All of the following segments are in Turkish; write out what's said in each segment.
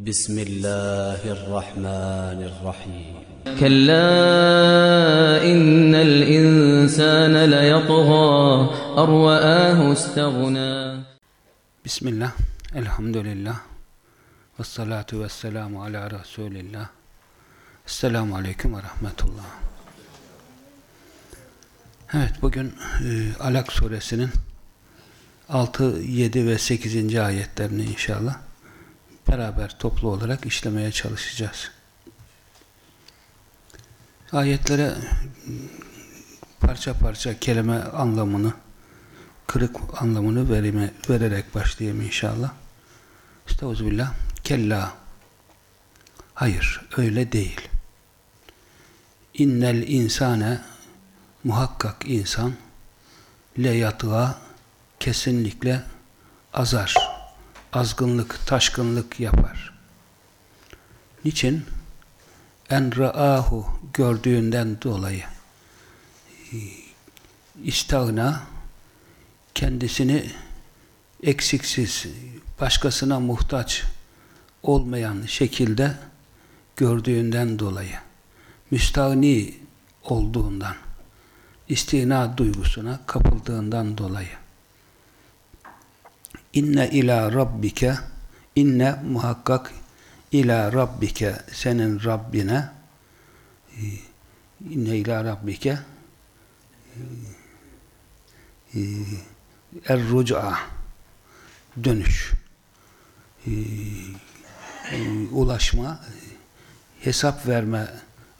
بسم الله الرحمن الرحيم كلا إن الإنسان ليطغى أن رآه استغنى Bismillah, elhamdülillah, ve salatu ve selamu ala Resulillah. Esselamu Aleyküm ve Rahmetullah. Evet, bugün e, Alak suresinin 6, 7 ve 8. ayetlerini inşallah beraber toplu olarak işlemeye çalışacağız. Ayetlere parça parça kelime anlamını kırık anlamını verime, vererek başlayayım inşallah. Estağfirullah. Kella. Hayır, öyle değil. İnnel insane muhakkak insan le yatğa kesinlikle azar, azgınlık, taşkınlık yapar. Niçin? En ra'ahu gördüğünden dolayı. İstagna kendisini eksiksiz, başkasına muhtaç olmayan şekilde gördüğünden dolayı, müstahni olduğundan, istina duygusuna kapıldığından dolayı. İnne ila rabbike, inne muhakkak ila rabbike, senin Rabbine, inne ila rabbike, er-ruc'a dönüş ulaşma hesap verme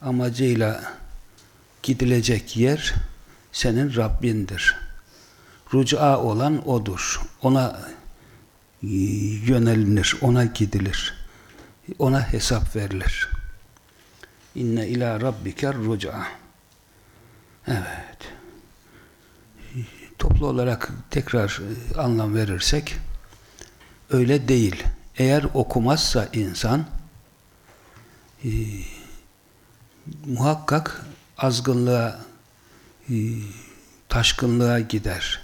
amacıyla gidilecek yer senin Rabbindir. Ruc'a olan odur. Ona yönelilir, ona gidilir. Ona hesap verilir. İnne ila rabbiker ruc'a. Evet toplu olarak tekrar e, anlam verirsek öyle değil. Eğer okumazsa insan e, muhakkak azgınlığa e, taşkınlığa gider.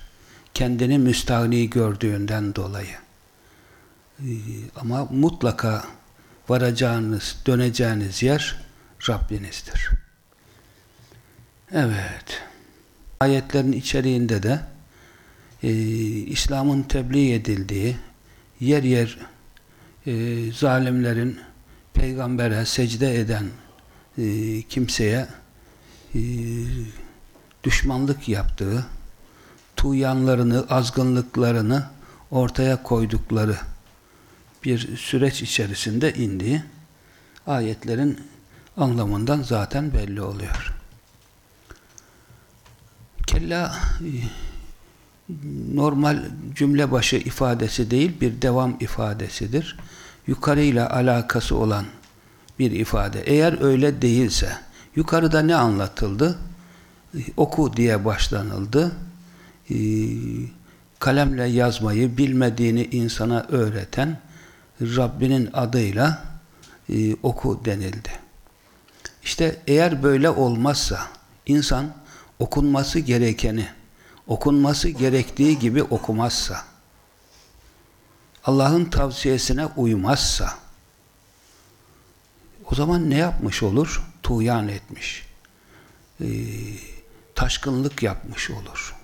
Kendini müstahni gördüğünden dolayı. E, ama mutlaka varacağınız, döneceğiniz yer Rabbinizdir. Evet. Ayetlerin içeriğinde de e, İslam'ın tebliğ edildiği yer yer e, zalimlerin peygambere secde eden e, kimseye e, düşmanlık yaptığı tuğyanlarını, azgınlıklarını ortaya koydukları bir süreç içerisinde indiği ayetlerin anlamından zaten belli oluyor. Kella normal cümle başı ifadesi değil, bir devam ifadesidir. Yukarıyla alakası olan bir ifade. Eğer öyle değilse, yukarıda ne anlatıldı? Oku diye başlanıldı. Kalemle yazmayı bilmediğini insana öğreten Rabbinin adıyla oku denildi. İşte eğer böyle olmazsa, insan okunması gerekeni, okunması gerektiği gibi okumazsa, Allah'ın tavsiyesine uymazsa, o zaman ne yapmış olur? Tuğyan etmiş. Ee, taşkınlık yapmış olur.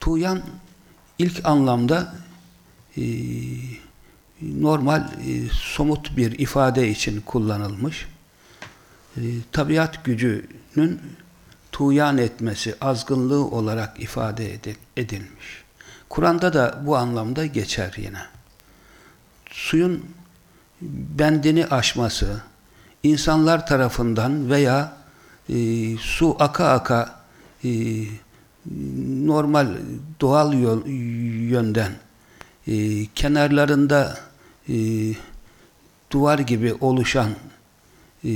Tuğyan ilk anlamda e, normal e, somut bir ifade için kullanılmış. E, tabiat gücünün tuğyan etmesi, azgınlığı olarak ifade edilmiş. Kur'an'da da bu anlamda geçer yine. Suyun bendini aşması, insanlar tarafından veya e, su aka aka e, normal doğal yönden e, kenarlarında e, duvar gibi oluşan e,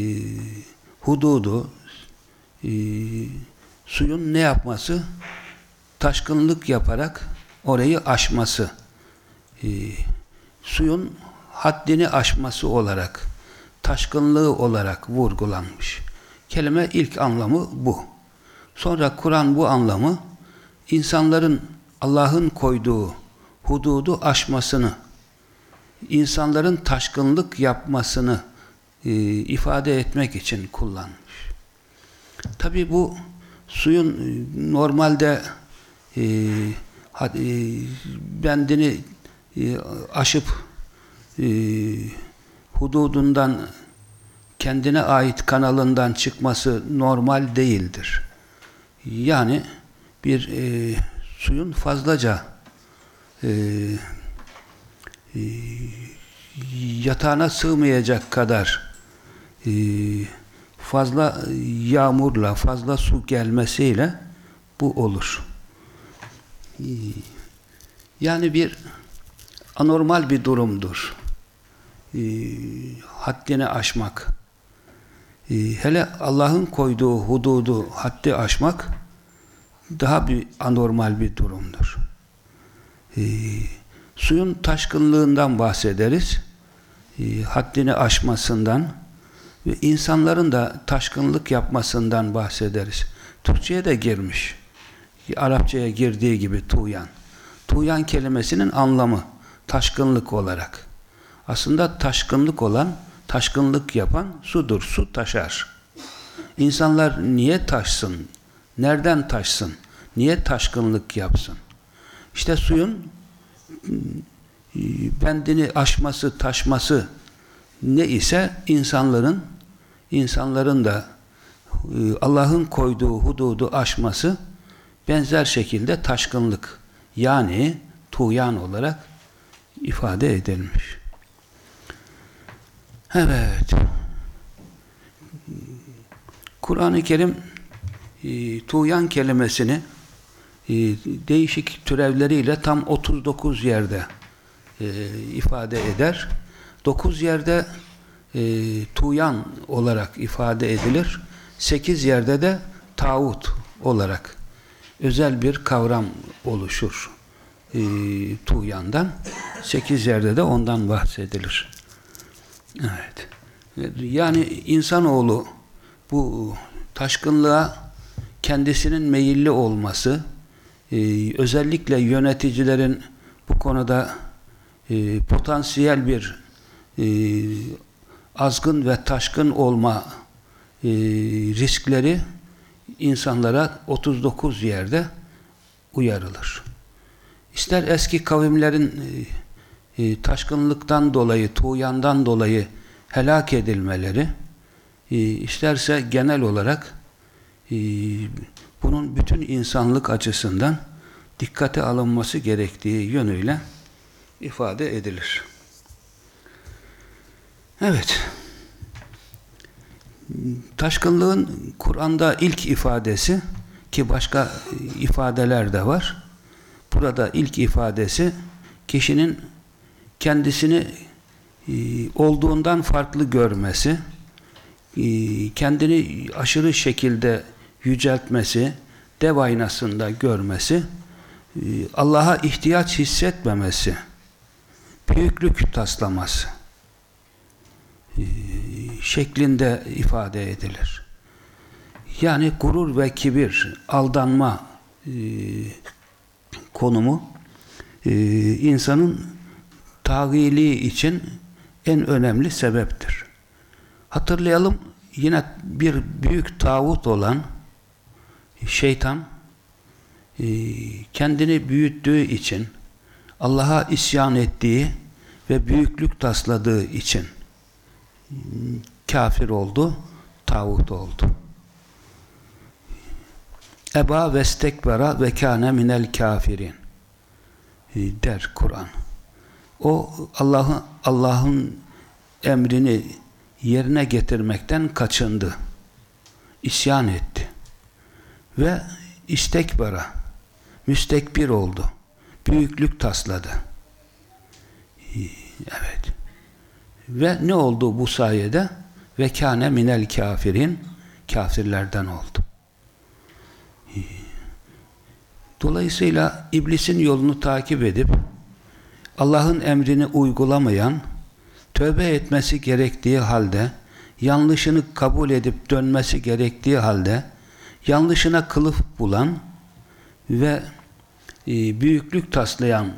hududu e, suyun ne yapması? Taşkınlık yaparak orayı aşması. E, suyun haddini aşması olarak, taşkınlığı olarak vurgulanmış. Kelime ilk anlamı bu. Sonra Kur'an bu anlamı insanların Allah'ın koyduğu hududu aşmasını, insanların taşkınlık yapmasını e, ifade etmek için kullanmış. Tabi bu suyun e, normalde e, e, bendini e, aşıp e, hududundan kendine ait kanalından çıkması normal değildir. Yani bir e, suyun fazlaca e, yatağına sığmayacak kadar e, fazla yağmurla, fazla su gelmesiyle bu olur. E, yani bir anormal bir durumdur. E, haddini aşmak. E, hele Allah'ın koyduğu hududu, haddi aşmak daha bir anormal bir durumdur. E, suyun taşkınlığından bahsederiz. E, haddini aşmasından ve insanların da taşkınlık yapmasından bahsederiz. Türkçe'ye de girmiş. Arapçaya girdiği gibi tuğyan. Tuğyan kelimesinin anlamı taşkınlık olarak. Aslında taşkınlık olan, taşkınlık yapan sudur. Su taşar. İnsanlar niye taşsın? Nereden taşsın? Niye taşkınlık yapsın? İşte suyun bendini aşması, taşması ne ise insanların insanların da Allah'ın koyduğu hududu aşması benzer şekilde taşkınlık yani tuğyan olarak ifade edilmiş. Evet. Kur'an-ı Kerim e, tuğyan kelimesini e, değişik türevleriyle tam 39 yerde e, ifade eder. 9 yerde e, tuğyan olarak ifade edilir. 8 yerde de tağut olarak özel bir kavram oluşur e, tuğyandan. 8 yerde de ondan bahsedilir. Evet. Yani insanoğlu bu taşkınlığa kendisinin meyilli olması, e, özellikle yöneticilerin bu konuda e, potansiyel bir e, azgın ve taşkın olma e, riskleri insanlara 39 yerde uyarılır. İster eski kavimlerin e, e, taşkınlıktan dolayı, tuğyandan dolayı helak edilmeleri, e, isterse genel olarak e, bunun bütün insanlık açısından dikkate alınması gerektiği yönüyle ifade edilir. Evet. Taşkınlığın Kur'an'da ilk ifadesi ki başka ifadeler de var. Burada ilk ifadesi kişinin kendisini e, olduğundan farklı görmesi, e, kendini aşırı şekilde yüceltmesi, dev aynasında görmesi, e, Allah'a ihtiyaç hissetmemesi, büyüklük taslaması şeklinde ifade edilir. Yani gurur ve kibir, aldanma konumu insanın tağili için en önemli sebeptir. Hatırlayalım yine bir büyük tağut olan şeytan kendini büyüttüğü için Allah'a isyan ettiği ve büyüklük tasladığı için kafir oldu, tağut oldu. Eba ve stekbera ve kâne minel kafirin der Kur'an. O Allah'ın Allah'ın emrini yerine getirmekten kaçındı. İsyan etti. Ve istekbara müstekbir oldu. Büyüklük tasladı. Evet. Ve ne oldu bu sayede? Ve kâne minel kafirin kafirlerden oldu. Dolayısıyla iblisin yolunu takip edip Allah'ın emrini uygulamayan, tövbe etmesi gerektiği halde, yanlışını kabul edip dönmesi gerektiği halde, yanlışına kılıf bulan ve e, büyüklük taslayan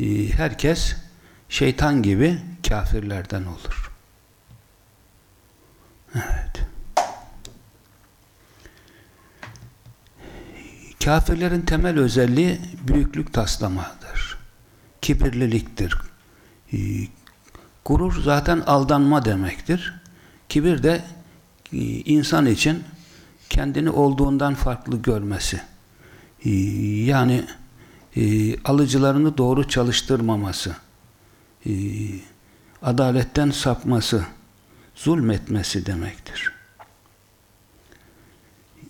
e, herkes şeytan gibi kafirlerden olur. Evet. Kafirlerin temel özelliği büyüklük taslamadır. Kibirliliktir. Ee, Gurur zaten aldanma demektir. Kibir de e, insan için kendini olduğundan farklı görmesi. Ee, Yani e, alıcılarını doğru çalıştırmaması, e, adaletten sapması, zulmetmesi demektir.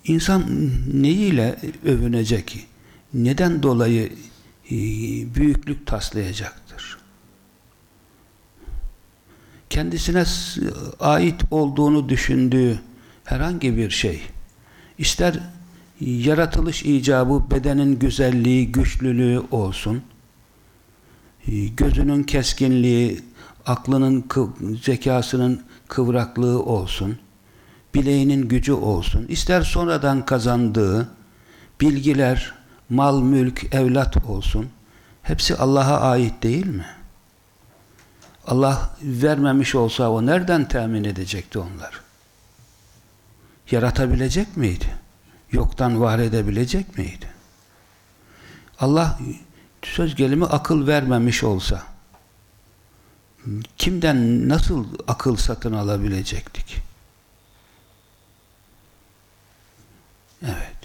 İnsan neyiyle övünecek? Neden dolayı e, büyüklük taslayacaktır? Kendisine ait olduğunu düşündüğü herhangi bir şey, ister yaratılış icabı bedenin güzelliği, güçlülüğü olsun, gözünün keskinliği, aklının, zekasının kıvraklığı olsun, bileğinin gücü olsun, ister sonradan kazandığı bilgiler, mal, mülk, evlat olsun, hepsi Allah'a ait değil mi? Allah vermemiş olsa o nereden temin edecekti onlar? Yaratabilecek miydi? Yoktan var edebilecek miydi? Allah söz gelimi akıl vermemiş olsa kimden nasıl akıl satın alabilecektik? Evet.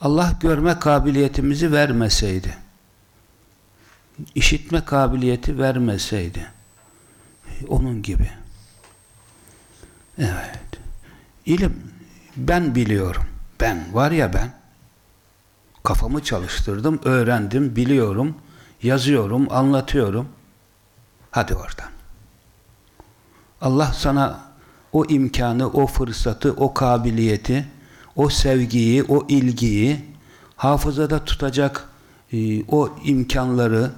Allah görme kabiliyetimizi vermeseydi, işitme kabiliyeti vermeseydi, onun gibi. Evet. İlim, ben biliyorum. Ben, var ya ben. Kafamı çalıştırdım, öğrendim, biliyorum, yazıyorum, anlatıyorum. Hadi oradan. Allah sana o imkanı, o fırsatı, o kabiliyeti, o sevgiyi, o ilgiyi hafızada tutacak e, o imkanları,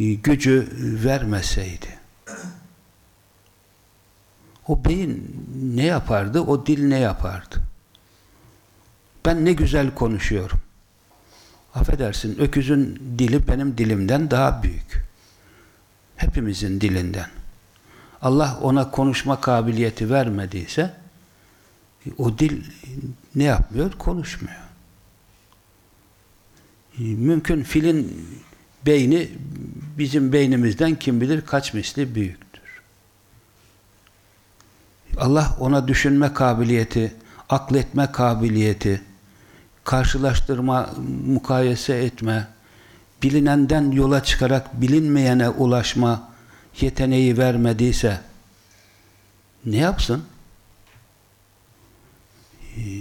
e, gücü vermeseydi. O beyin ne yapardı? O dil ne yapardı? Ben ne güzel konuşuyorum. Affedersin, öküzün dili benim dilimden daha büyük. Hepimizin dilinden. Allah ona konuşma kabiliyeti vermediyse o dil ne yapmıyor? Konuşmuyor. Mümkün filin beyni bizim beynimizden kim bilir kaç misli büyüktür. Allah ona düşünme kabiliyeti, akletme kabiliyeti, karşılaştırma, mukayese etme, bilinenden yola çıkarak bilinmeyene ulaşma yeteneği vermediyse ne yapsın?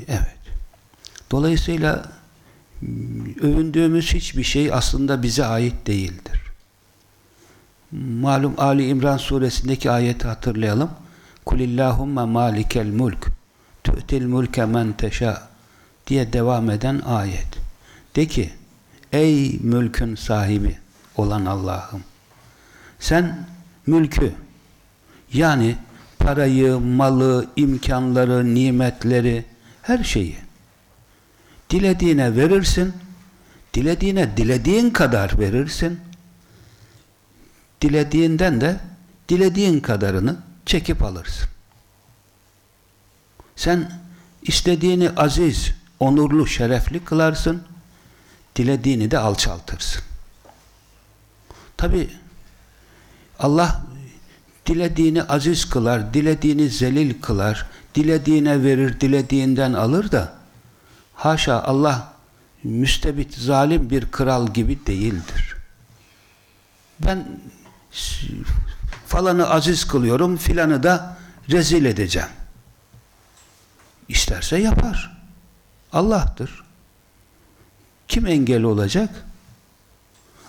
Evet. Dolayısıyla övündüğümüz hiçbir şey aslında bize ait değildir. Malum Ali İmran suresindeki ayeti hatırlayalım. Kulillahumma malikel mulk tu'til mulke men teşa diye devam eden ayet. De ki ey mülkün sahibi olan Allah'ım sen mülkü yani parayı, malı, imkanları, nimetleri her şeyi dilediğine verirsin dilediğine dilediğin kadar verirsin dilediğinden de dilediğin kadarını çekip alırsın. Sen istediğini aziz, onurlu, şerefli kılarsın, dilediğini de alçaltırsın. Tabi Allah dilediğini aziz kılar, dilediğini zelil kılar, dilediğine verir, dilediğinden alır da haşa Allah müstebit, zalim bir kral gibi değildir. Ben falanı aziz kılıyorum, filanı da rezil edeceğim. İsterse yapar. Allah'tır. Kim engel olacak?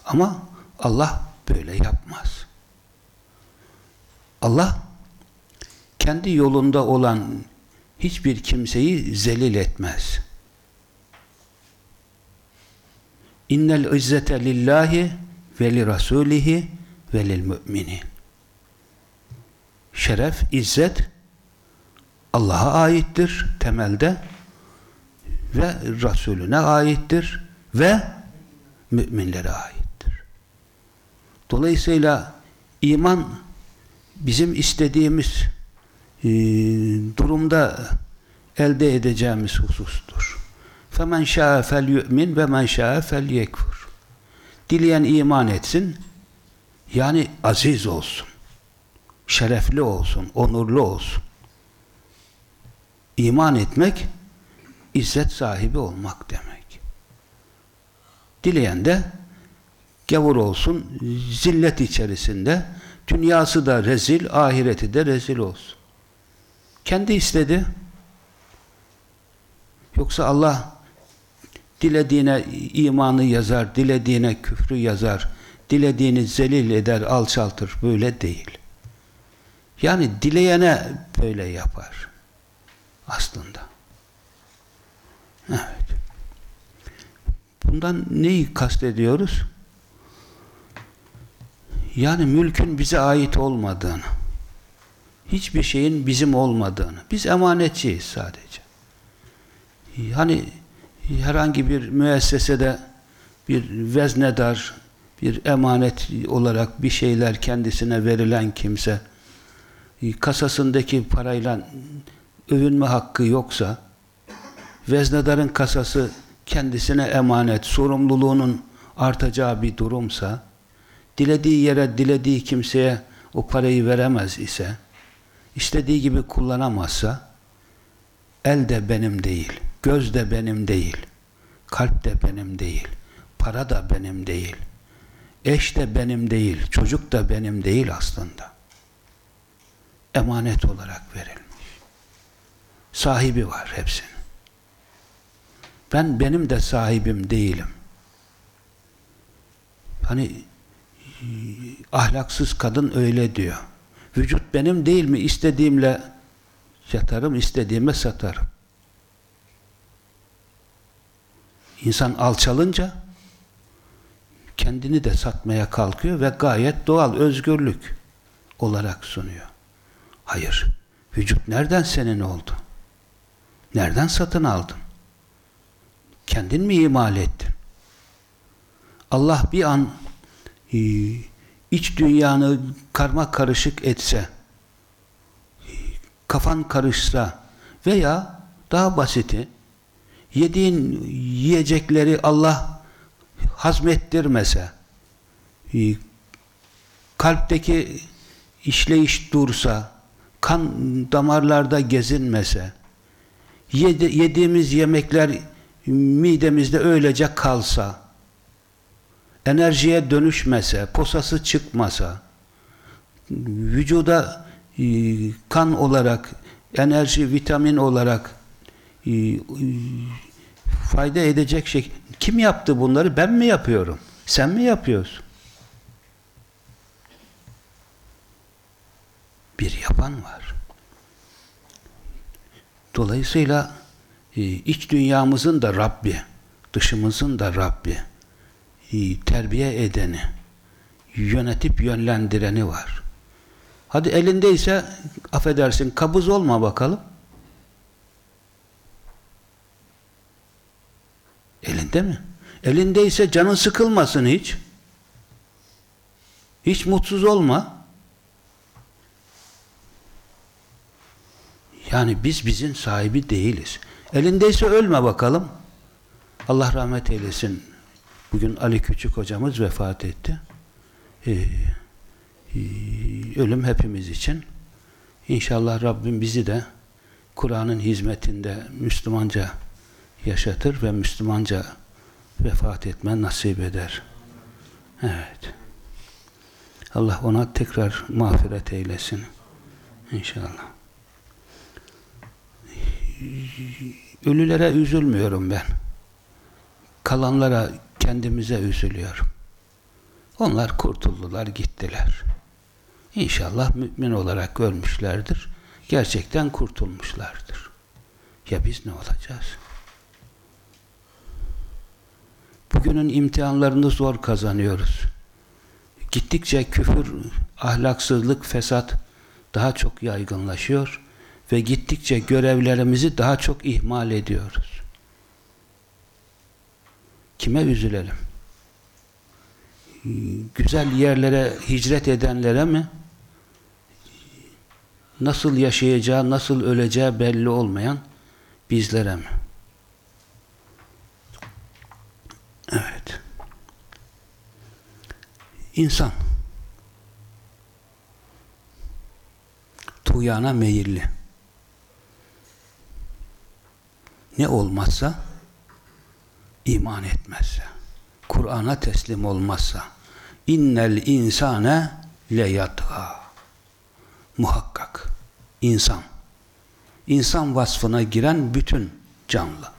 Ama Allah böyle yapmaz. Allah kendi yolunda olan hiçbir kimseyi zelil etmez. İnnel izzete lillahi ve li rasulihi ve lil müminin. Şeref, izzet Allah'a aittir temelde ve Resulüne aittir ve müminlere aittir. Dolayısıyla iman bizim istediğimiz e, durumda elde edeceğimiz husustur. فَمَنْ شَاءَ فَلْيُؤْمِنْ وَمَنْ شَاءَ فَلْيَكْفُرْ Dileyen iman etsin, yani aziz olsun, şerefli olsun, onurlu olsun. İman etmek, izzet sahibi olmak demek. Dileyen de gavur olsun, zillet içerisinde, dünyası da rezil, ahireti de rezil olsun. Kendi istedi. Yoksa Allah dilediğine imanı yazar, dilediğine küfrü yazar, dilediğini zelil eder, alçaltır. Böyle değil. Yani dileyene böyle yapar. Aslında. Evet. Bundan neyi kastediyoruz? Yani mülkün bize ait olmadığını, hiçbir şeyin bizim olmadığını, biz emanetçiyiz sadece. Yani herhangi bir müessesede bir veznedar, bir emanet olarak bir şeyler kendisine verilen kimse, kasasındaki parayla övünme hakkı yoksa, veznedarın kasası kendisine emanet, sorumluluğunun artacağı bir durumsa, dilediği yere, dilediği kimseye o parayı veremez ise, istediği gibi kullanamazsa, el de benim değil, göz de benim değil, kalp de benim değil, para da benim değil, eş de benim değil, çocuk da benim değil aslında. Emanet olarak verilmiş. Sahibi var hepsinin. Ben benim de sahibim değilim. Hani ahlaksız kadın öyle diyor. Vücut benim değil mi? İstediğimle yatarım, istediğime satarım. İnsan alçalınca kendini de satmaya kalkıyor ve gayet doğal özgürlük olarak sunuyor. Hayır. Vücut nereden senin oldu? Nereden satın aldın? Kendin mi imal ettin? Allah bir an e, iç dünyanı karma karışık etse, kafan karışsa veya daha basiti, yediğin yiyecekleri Allah hazmettirmese, e, kalpteki işleyiş dursa, kan damarlarda gezinmese, yedi, yediğimiz yemekler midemizde öylece kalsa, enerjiye dönüşmese, posası çıkmasa, vücuda e, kan olarak, enerji, vitamin olarak e, fayda edecek şey. Kim yaptı bunları? Ben mi yapıyorum? Sen mi yapıyorsun? Bir yapan var. Dolayısıyla iç dünyamızın da Rabbi, dışımızın da Rabbi terbiye edeni, yönetip yönlendireni var. Hadi elindeyse affedersin kabız olma bakalım. Elinde mi? Elindeyse canın sıkılmasın hiç. Hiç mutsuz olma. Yani biz bizim sahibi değiliz. Elindeyse ölme bakalım. Allah rahmet eylesin. Bugün Ali Küçük hocamız vefat etti. Ee, e, ölüm hepimiz için. İnşallah Rabbim bizi de Kur'an'ın hizmetinde Müslümanca yaşatır ve Müslümanca vefat etme nasip eder. Evet. Allah ona tekrar mağfiret eylesin. İnşallah. Ölülere üzülmüyorum ben. Kalanlara kendimize üzülüyorum. Onlar kurtuldular, gittiler. İnşallah mümin olarak görmüşlerdir. Gerçekten kurtulmuşlardır. Ya biz ne olacağız? Bugünün imtihanlarını zor kazanıyoruz. Gittikçe küfür, ahlaksızlık, fesat daha çok yaygınlaşıyor ve gittikçe görevlerimizi daha çok ihmal ediyoruz. Kime üzülelim? Güzel yerlere hicret edenlere mi? Nasıl yaşayacağı, nasıl öleceği belli olmayan bizlere mi? Evet. İnsan tuğyana meyilli. Ne olmazsa iman etmezse, Kur'an'a teslim olmazsa innel insane leyatga muhakkak insan insan vasfına giren bütün canlı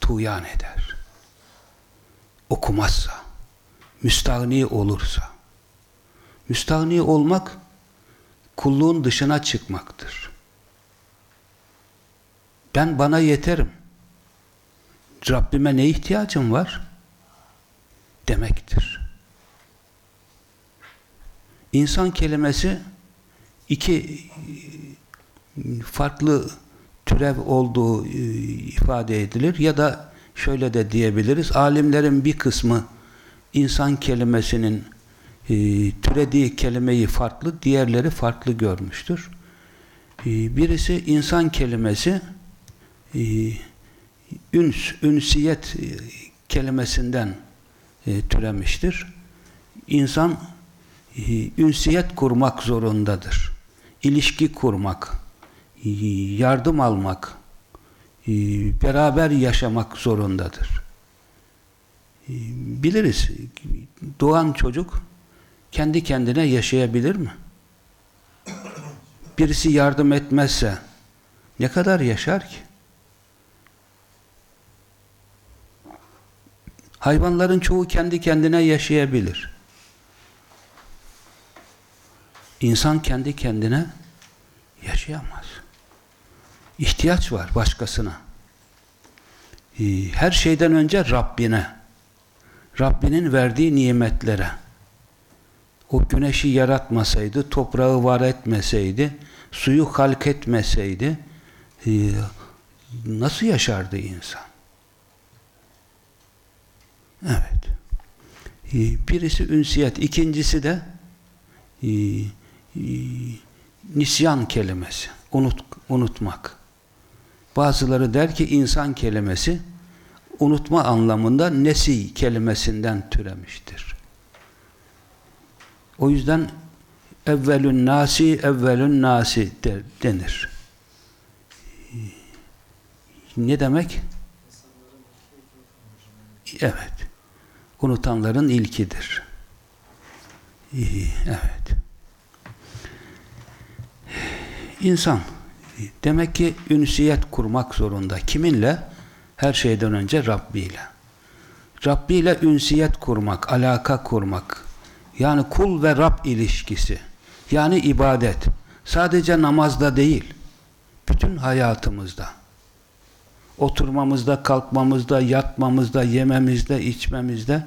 tuğyan eder. Okumazsa müstahni olursa müstahni olmak kulluğun dışına çıkmaktır ben bana yeterim Rabbime ne ihtiyacım var? Demektir. İnsan kelimesi iki farklı türev olduğu e, ifade edilir ya da şöyle de diyebiliriz. Alimlerin bir kısmı insan kelimesinin e, türediği kelimeyi farklı, diğerleri farklı görmüştür. E, birisi insan kelimesi üns, ünsiyet e, kelimesinden e, türemiştir. İnsan e, ünsiyet kurmak zorundadır. İlişki kurmak, e, yardım almak, e, beraber yaşamak zorundadır. E, biliriz, doğan çocuk kendi kendine yaşayabilir mi? Birisi yardım etmezse ne kadar yaşar ki? Hayvanların çoğu kendi kendine yaşayabilir. İnsan kendi kendine yaşayamaz. İhtiyaç var başkasına. Ee, her şeyden önce Rabbine. Rabbinin verdiği nimetlere. O güneşi yaratmasaydı, toprağı var etmeseydi, suyu halk etmeseydi ee, nasıl yaşardı insan? Evet. Ee, birisi ünsiyet, ikincisi de e, e, nisyan kelimesi. Unut, unutmak. Bazıları der ki insan kelimesi unutma anlamında nesi kelimesinden türemiştir. O yüzden evvelün nasi evvelün nasi denir. Ee, ne demek? Evet unutanların ilkidir. İyi, evet. İnsan demek ki ünsiyet kurmak zorunda. Kiminle? Her şeyden önce Rabbi ile. Rabbi ile ünsiyet kurmak, alaka kurmak. Yani kul ve Rab ilişkisi. Yani ibadet. Sadece namazda değil. Bütün hayatımızda oturmamızda, kalkmamızda, yatmamızda, yememizde, içmemizde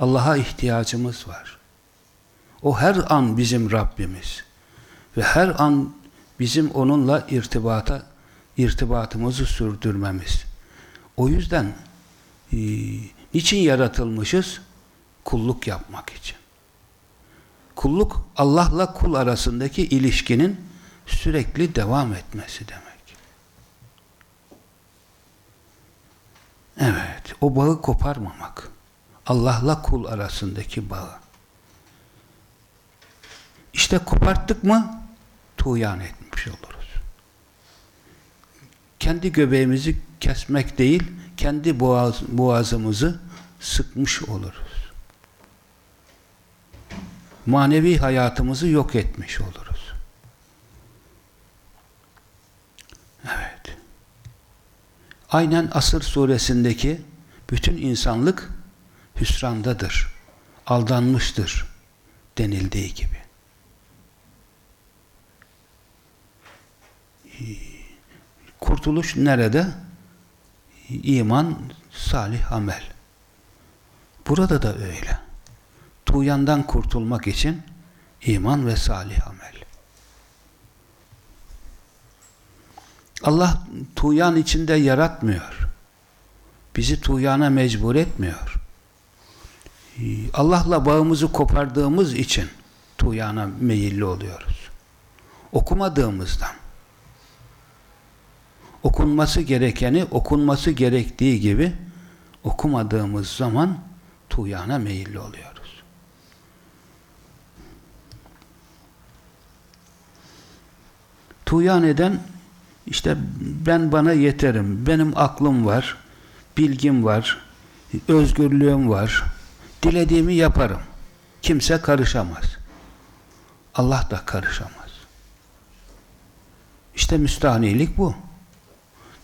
Allah'a ihtiyacımız var. O her an bizim Rabbimiz. Ve her an bizim onunla irtibata irtibatımızı sürdürmemiz. O yüzden e, niçin yaratılmışız? Kulluk yapmak için. Kulluk Allah'la kul arasındaki ilişkinin sürekli devam etmesi demek. Evet, o bağı koparmamak. Allah'la kul arasındaki bağı. İşte koparttık mı tuğyan etmiş oluruz. Kendi göbeğimizi kesmek değil, kendi boğaz, boğazımızı sıkmış oluruz. Manevi hayatımızı yok etmiş oluruz. Evet. Aynen Asır suresindeki bütün insanlık hüsrandadır, aldanmıştır denildiği gibi. Ee, kurtuluş nerede? İman, salih amel. Burada da öyle. Tuğyandan kurtulmak için iman ve salih amel. Allah tuğyan içinde yaratmıyor. Bizi tuğyana mecbur etmiyor. Allah'la bağımızı kopardığımız için tuğyana meyilli oluyoruz. Okumadığımızdan. Okunması gerekeni okunması gerektiği gibi okumadığımız zaman tuğyana meyilli oluyoruz. Tuğyan eden işte ben bana yeterim, benim aklım var, bilgim var, özgürlüğüm var, dilediğimi yaparım. Kimse karışamaz. Allah da karışamaz. İşte müstahnilik bu.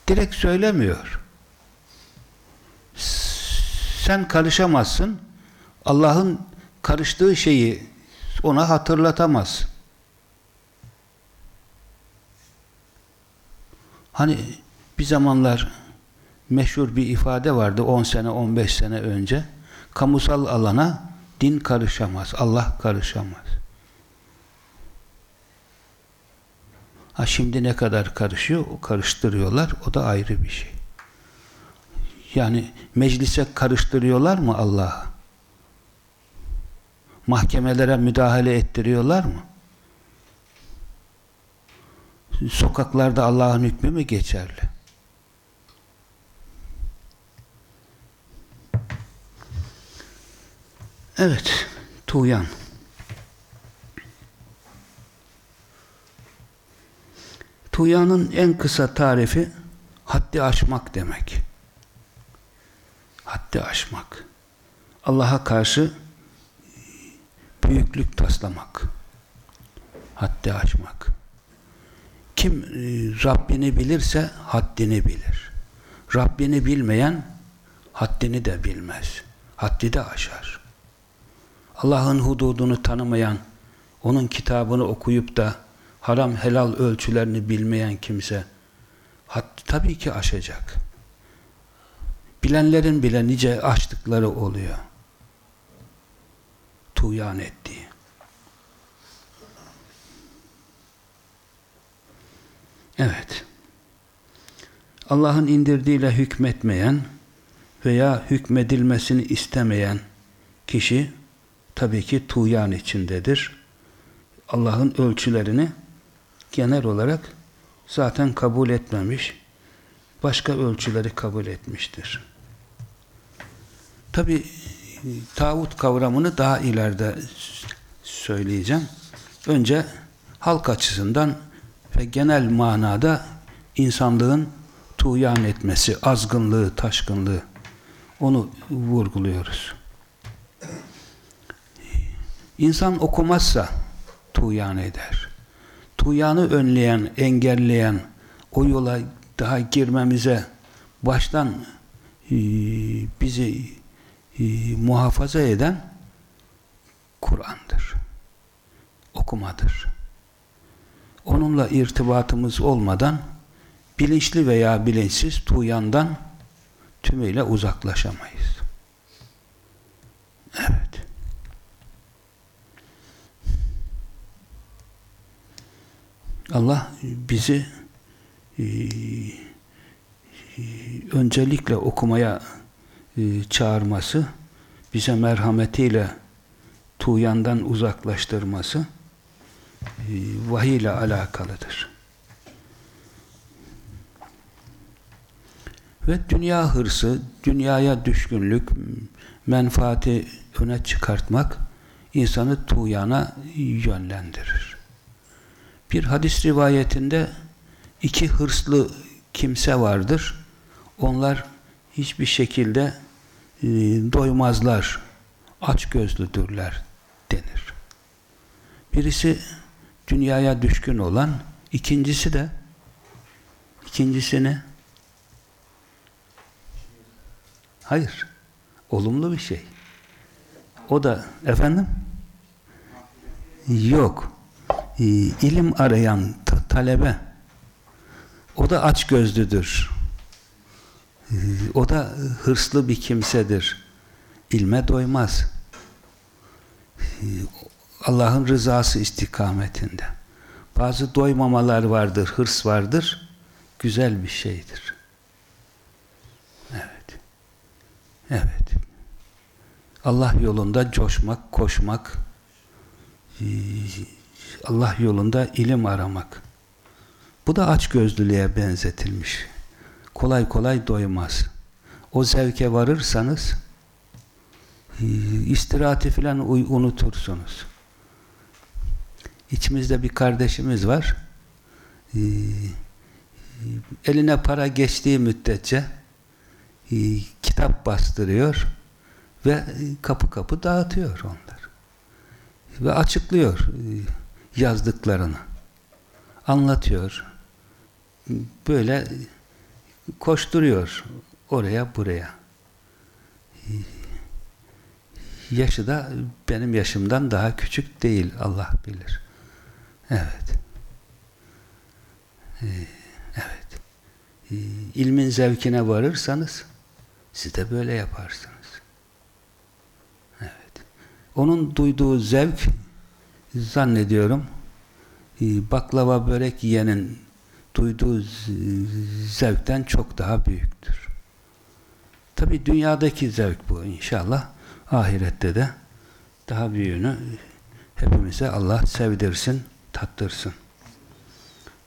Direkt söylemiyor. Sen karışamazsın. Allah'ın karıştığı şeyi ona hatırlatamaz. Hani bir zamanlar meşhur bir ifade vardı 10 sene 15 sene önce. Kamusal alana din karışamaz. Allah karışamaz. Ha şimdi ne kadar karışıyor? Karıştırıyorlar. O da ayrı bir şey. Yani meclise karıştırıyorlar mı Allah'ı? Mahkemelere müdahale ettiriyorlar mı? Sokaklarda Allah'ın hükmü mü geçerli? Evet, tuğyan. Tuğyanın en kısa tarifi haddi aşmak demek. Haddi aşmak. Allah'a karşı büyüklük taslamak. Haddi aşmak. Kim e, Rabbini bilirse haddini bilir. Rabbini bilmeyen haddini de bilmez. Haddi de aşar. Allah'ın hududunu tanımayan, onun kitabını okuyup da haram helal ölçülerini bilmeyen kimse haddi tabii ki aşacak. Bilenlerin bile nice açtıkları oluyor. Tuğyan ettiği. Evet. Allah'ın indirdiğiyle hükmetmeyen veya hükmedilmesini istemeyen kişi tabii ki tuğyan içindedir. Allah'ın ölçülerini genel olarak zaten kabul etmemiş, başka ölçüleri kabul etmiştir. Tabi tağut kavramını daha ileride söyleyeceğim. Önce halk açısından ve genel manada insanlığın tuğyan etmesi, azgınlığı, taşkınlığı onu vurguluyoruz. İnsan okumazsa tuğyan eder. Tuğyanı önleyen, engelleyen, o yola daha girmemize baştan e, bizi e, muhafaza eden Kur'an'dır. Okumadır. Onunla irtibatımız olmadan bilinçli veya bilinçsiz tuğyandan tümüyle uzaklaşamayız. Evet. Allah bizi e, öncelikle okumaya e, çağırması, bize merhametiyle tuğyandan uzaklaştırması e, vahiy ile alakalıdır. Ve dünya hırsı, dünyaya düşkünlük, menfaati öne çıkartmak insanı tuğyana yönlendirir. Bir hadis rivayetinde iki hırslı kimse vardır. Onlar hiçbir şekilde e, doymazlar, aç gözlüdürler denir. Birisi dünyaya düşkün olan, ikincisi de ikincisini hayır, olumlu bir şey. O da efendim yok. E, ilim arayan talebe O da aç gözlüdür. O da hırslı bir kimsedir. İlme doymaz. Allah'ın rızası istikametinde. Bazı doymamalar vardır, hırs vardır. Güzel bir şeydir. Evet. Evet. Allah yolunda coşmak, koşmak, Allah yolunda ilim aramak. Bu da açgözlülüğe benzetilmiş. Kolay kolay doymaz. O zevke varırsanız istirahati falan unutursunuz. İçimizde bir kardeşimiz var. Eline para geçtiği müddetçe kitap bastırıyor ve kapı kapı dağıtıyor onlar. Ve açıklıyor yazdıklarını. Anlatıyor. Böyle koşturuyor oraya buraya. Yaşı da benim yaşımdan daha küçük değil. Allah bilir. Evet. Evet. İlmin zevkine varırsanız siz de böyle yaparsınız. Evet. Onun duyduğu zevk zannediyorum baklava börek yiyenin duyduğu zevkten çok daha büyüktür. Tabi dünyadaki zevk bu inşallah. Ahirette de daha büyüğünü hepimize Allah sevdirsin, tattırsın.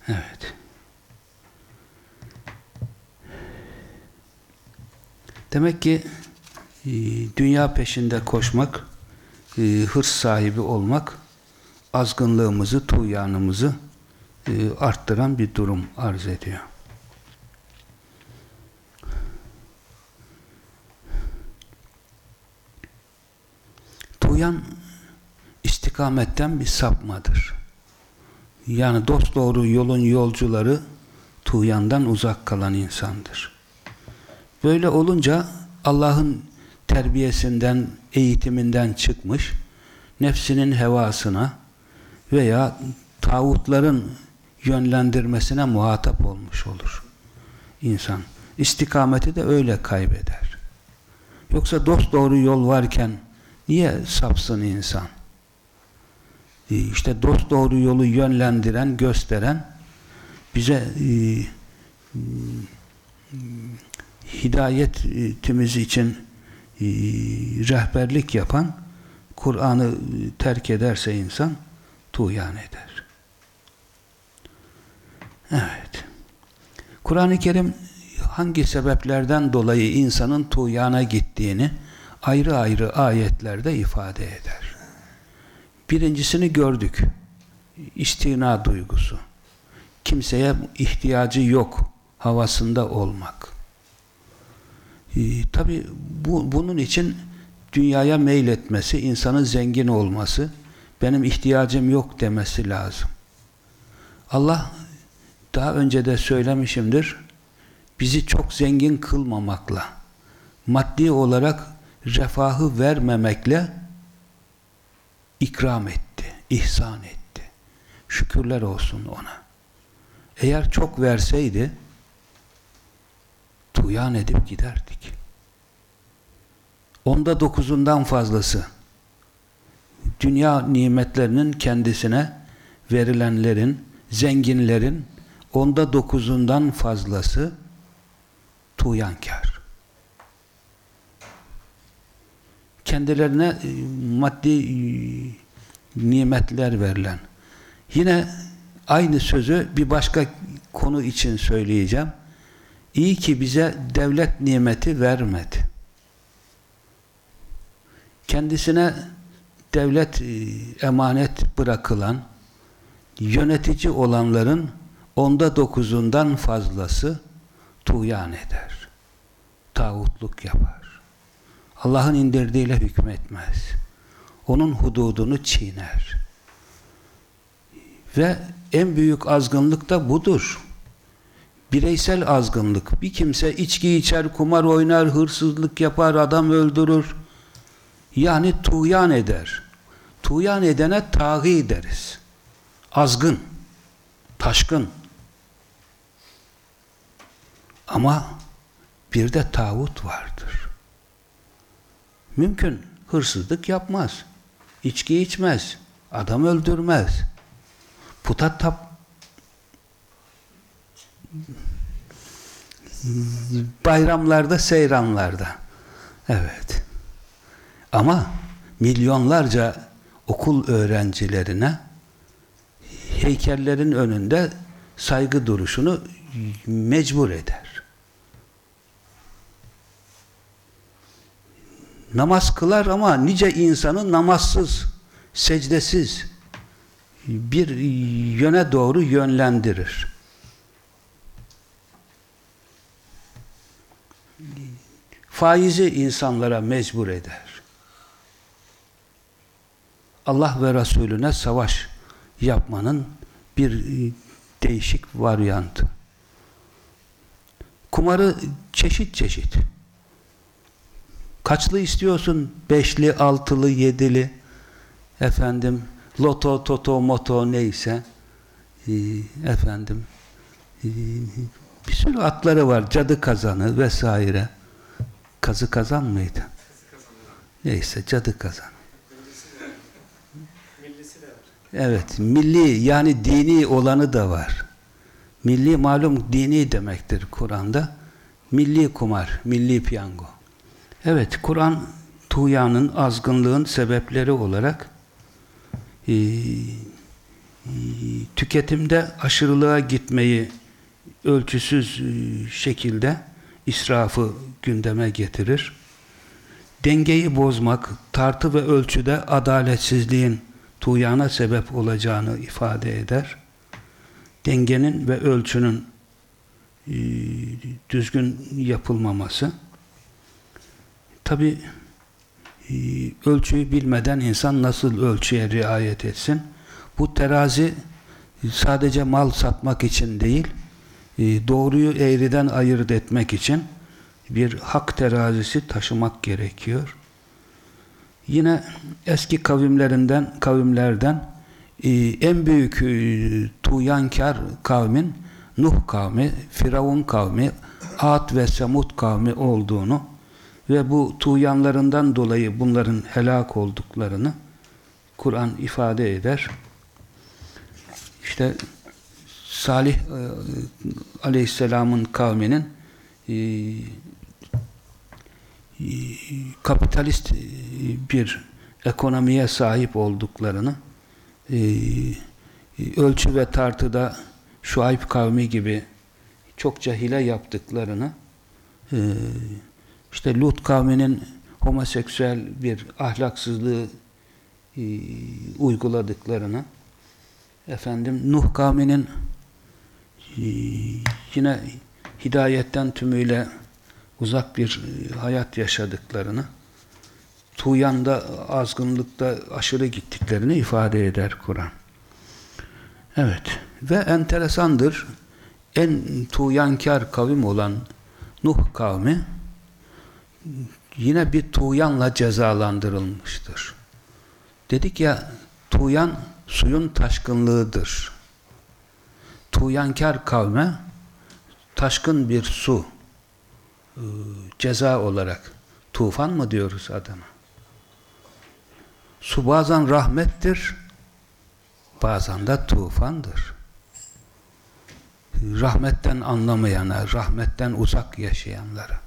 Evet. Demek ki dünya peşinde koşmak, hırs sahibi olmak azgınlığımızı, tuğyanımızı arttıran bir durum arz ediyor. Tuğyan istikametten bir sapmadır. Yani dosdoğru yolun yolcuları tuğyandan uzak kalan insandır. Böyle olunca Allah'ın terbiyesinden, eğitiminden çıkmış, nefsinin hevasına veya tağutların yönlendirmesine muhatap olmuş olur insan. İstikameti de öyle kaybeder. Yoksa dost doğru yol varken niye sapsın insan? İşte dost doğru yolu yönlendiren, gösteren bize e, hidayetimiz için e, rehberlik yapan Kur'an'ı terk ederse insan tuğyan eder. Evet. Kur'an-ı Kerim hangi sebeplerden dolayı insanın tuğyana gittiğini ayrı ayrı ayetlerde ifade eder. Birincisini gördük. İstina duygusu. Kimseye ihtiyacı yok havasında olmak. Ee, Tabi bu, bunun için dünyaya meyletmesi, insanın zengin olması, benim ihtiyacım yok demesi lazım. Allah daha önce de söylemişimdir, bizi çok zengin kılmamakla, maddi olarak refahı vermemekle ikram etti, ihsan etti. Şükürler olsun ona. Eğer çok verseydi, tuyan edip giderdik. Onda dokuzundan fazlası dünya nimetlerinin kendisine verilenlerin, zenginlerin onda dokuzundan fazlası tuğyankar. Kendilerine e, maddi e, nimetler verilen. Yine aynı sözü bir başka konu için söyleyeceğim. İyi ki bize devlet nimeti vermedi. Kendisine devlet e, emanet bırakılan yönetici olanların onda dokuzundan fazlası tuğyan eder. Tağutluk yapar. Allah'ın indirdiğiyle hükmetmez. Onun hududunu çiğner. Ve en büyük azgınlık da budur. Bireysel azgınlık. Bir kimse içki içer, kumar oynar, hırsızlık yapar, adam öldürür. Yani tuğyan eder. Tuğyan edene taği deriz. Azgın, taşkın. Ama bir de tağut vardır. Mümkün hırsızlık yapmaz. içki içmez. Adam öldürmez. Puta tap bayramlarda, seyranlarda. Evet. Ama milyonlarca okul öğrencilerine heykellerin önünde saygı duruşunu mecbur eder. Namaz kılar ama nice insanı namazsız, secdesiz bir yöne doğru yönlendirir. Faizi insanlara mecbur eder. Allah ve Resulüne savaş yapmanın bir değişik varyantı. Kumarı çeşit çeşit. Kaçlı istiyorsun? Beşli, altılı, yedili, efendim, loto, toto, moto neyse, ee, efendim, ee, bir sürü atları var. Cadı kazanı vesaire. Kazı kazan mıydı? Neyse, cadı kazan. Evet, milli yani dini olanı da var. Milli malum dini demektir Kur'an'da. Milli kumar, milli piyango. Evet, Kur'an tuğyanın, azgınlığın sebepleri olarak e, e, tüketimde aşırılığa gitmeyi ölçüsüz e, şekilde israfı gündeme getirir. Dengeyi bozmak, tartı ve ölçüde adaletsizliğin tuğyana sebep olacağını ifade eder. Dengenin ve ölçünün e, düzgün yapılmaması. Tabi e, ölçüyü bilmeden insan nasıl ölçüye riayet etsin? Bu terazi sadece mal satmak için değil, e, doğruyu eğriden ayırt etmek için bir hak terazisi taşımak gerekiyor. Yine eski kavimlerinden kavimlerden e, en büyük e, tuğyankar kavmin Nuh kavmi, Firavun kavmi, Ad ve Semud kavmi olduğunu ve bu tuğyanlarından dolayı bunların helak olduklarını Kur'an ifade eder. İşte Salih e, Aleyhisselam'ın kavminin kapitalist bir ekonomiye sahip olduklarını e, ölçü ve tartıda Şuayb kavmi gibi çokça hile yaptıklarını e, işte Lut kavminin homoseksüel bir ahlaksızlığı e, uyguladıklarını efendim Nuh kavminin yine hidayetten tümüyle uzak bir hayat yaşadıklarını, tuğyanda, azgınlıkta aşırı gittiklerini ifade eder Kur'an. Evet. Ve enteresandır, en tuğyankar kavim olan Nuh kavmi yine bir tuğyanla cezalandırılmıştır. Dedik ya, tuğyan suyun taşkınlığıdır. Tuğyankar kavme taşkın bir su e, ceza olarak tufan mı diyoruz adama? Su bazen rahmettir, bazen de tufandır. Rahmetten anlamayana, rahmetten uzak yaşayanlara.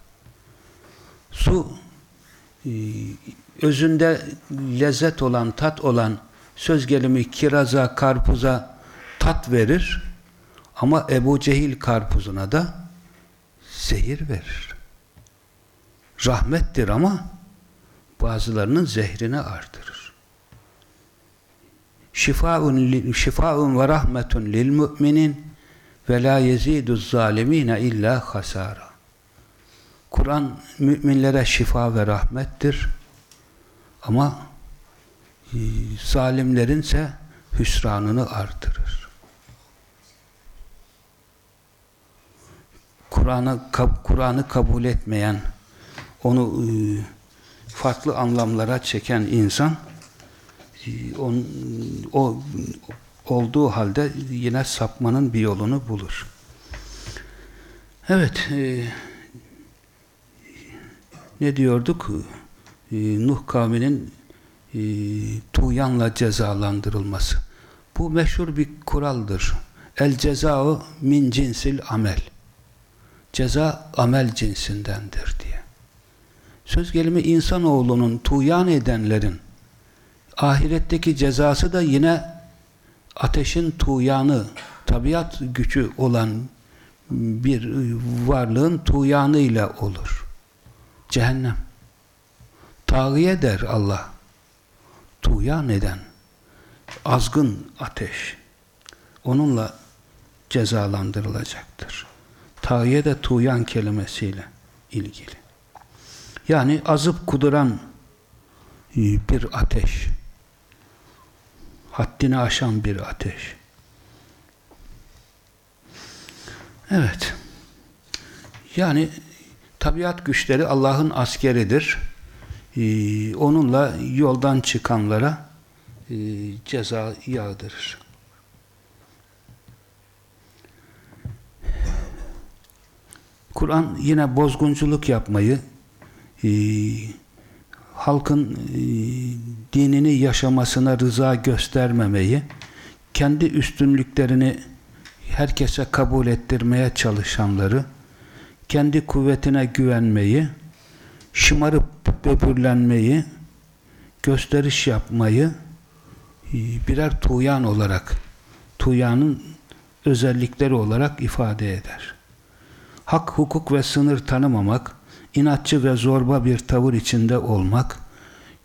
Su e, özünde lezzet olan, tat olan söz gelimi kiraza, karpuza tat verir ama Ebu Cehil karpuzuna da zehir verir rahmettir ama bazılarının zehrini artırır. Şifaun şifaun ve rahmetun lil müminin ve la yezidu zalimine illa hasara. Kur'an müminlere şifa ve rahmettir. Ama e, zalimlerin ise hüsranını artırır. Kur'an'ı Kur'an'ı kabul etmeyen onu e, farklı anlamlara çeken insan e, on, o olduğu halde yine sapmanın bir yolunu bulur. Evet, e, ne diyorduk? E, Nuh kavminin e, tuğyanla cezalandırılması. Bu meşhur bir kuraldır. El cezao min cinsil amel. Ceza amel cinsindendir diye. Söz gelimi insanoğlunun tuğyan edenlerin ahiretteki cezası da yine ateşin tuğyanı, tabiat gücü olan bir varlığın tuğyanıyla olur. Cehennem. Tağiye der Allah. Tuğyan eden. Azgın ateş. Onunla cezalandırılacaktır. Tağiye de tuğyan kelimesiyle ilgili. Yani azıp kuduran bir ateş. Haddini aşan bir ateş. Evet. Yani tabiat güçleri Allah'ın askeridir. Ee, onunla yoldan çıkanlara e, ceza yağdırır. Kur'an yine bozgunculuk yapmayı, e, halkın e, dinini yaşamasına rıza göstermemeyi, kendi üstünlüklerini herkese kabul ettirmeye çalışanları, kendi kuvvetine güvenmeyi, şımarıp böbürlenmeyi, gösteriş yapmayı e, birer tuğyan olarak, tuğyanın özellikleri olarak ifade eder. Hak, hukuk ve sınır tanımamak, inatçı ve zorba bir tavır içinde olmak,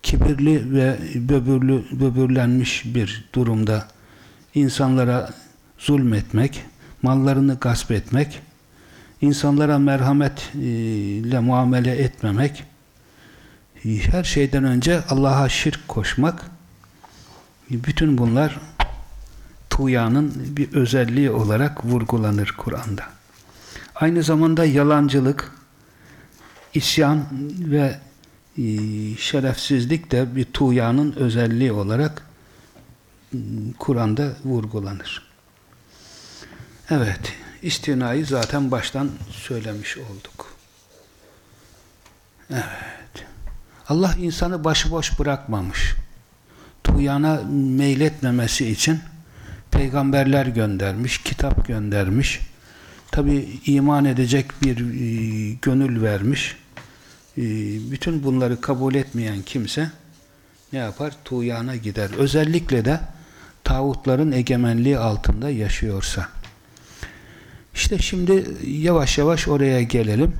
kibirli ve böbürlü, böbürlenmiş bir durumda insanlara zulmetmek, mallarını gasp etmek, insanlara merhametle muamele etmemek, her şeyden önce Allah'a şirk koşmak, bütün bunlar tuğyanın bir özelliği olarak vurgulanır Kur'an'da. Aynı zamanda yalancılık, isyan ve şerefsizlik de bir tuğyanın özelliği olarak Kur'an'da vurgulanır. Evet, istinayı zaten baştan söylemiş olduk. Evet. Allah insanı başıboş bırakmamış. Tuğyana meyletmemesi için peygamberler göndermiş, kitap göndermiş. Tabi iman edecek bir e, gönül vermiş. E, bütün bunları kabul etmeyen kimse ne yapar? Tuğyana gider. Özellikle de tağutların egemenliği altında yaşıyorsa. İşte şimdi yavaş yavaş oraya gelelim.